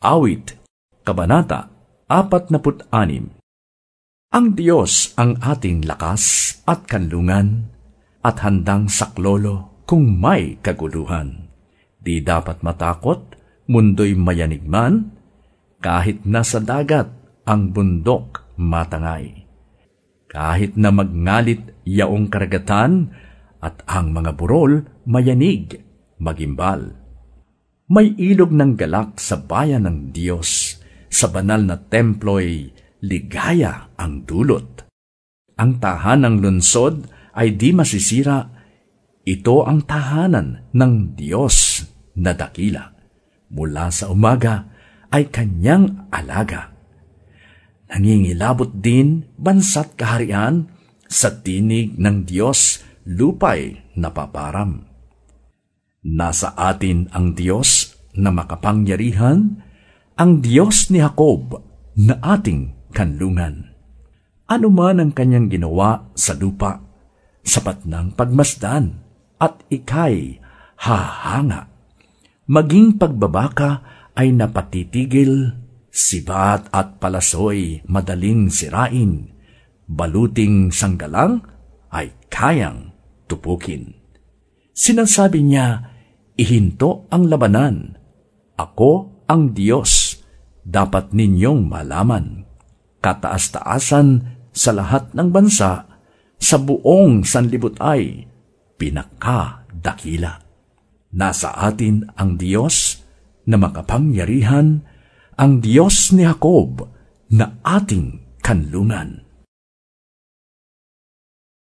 Awit, Kabanata 46 Ang Diyos ang ating lakas at kanlungan at handang saklolo kung may kaguluhan. Di dapat matakot, mundo'y mayanig man, kahit nasa dagat ang bundok matangay. Kahit na magngalit yaong karagatan at ang mga burol mayanig, magimbal may ilog ng galak sa bayan ng Diyos. Sa banal na templo'y ligaya ang dulot. Ang tahanang lunsod ay di masisira. Ito ang tahanan ng Diyos na dakila. Mula sa umaga ay kanyang alaga. Nangingilabot din bansa't kaharian sa tinig ng Diyos lupay napaparam Nasa atin ang Diyos na makapangyarihan, ang Diyos ni Jacob na ating kanlungan. Ano man ang kanyang ginawa sa lupa, sapat ng pagmasdan at ikay hahanga. Maging pagbabaka ay napatitigil, sibat at palasoy madaling sirain, baluting sanggalang ay kayang tupukin. Sinasabi niya, Ihinto ang labanan. Ako ang Diyos. Dapat ninyong malaman. Kataas-taasan sa lahat ng bansa, sa buong sanlibot ay pinakadakila. Nasa atin ang Diyos na makapangyarihan, ang Diyos ni Jacob na ating kanlungan.